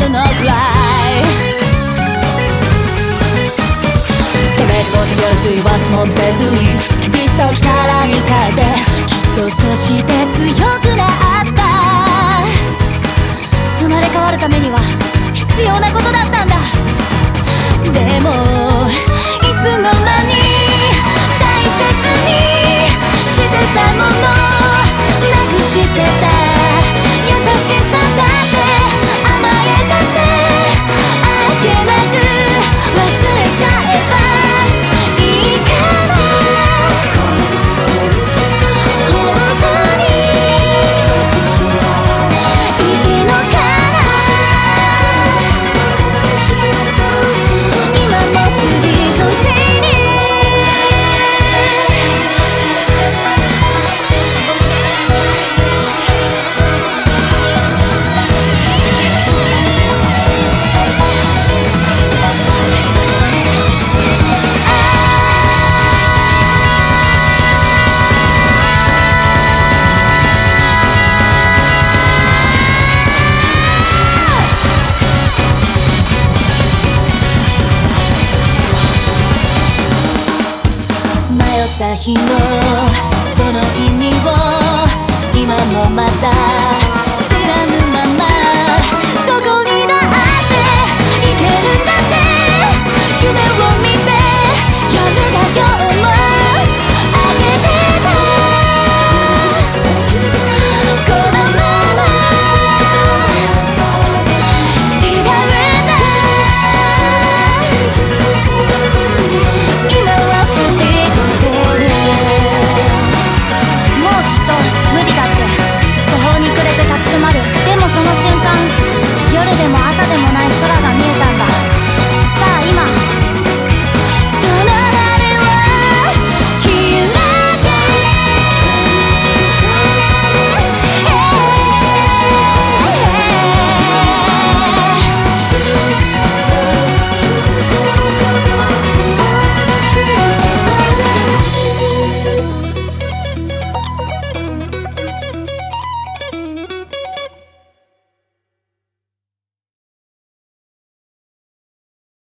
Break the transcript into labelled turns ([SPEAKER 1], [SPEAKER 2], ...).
[SPEAKER 1] don't know「めるもによらず忘れも見せずに厳しさを力に変えてきっとそして強くなった」「生まれ変わるためには必要なことだったんだ」でも日の。その意味を今もまた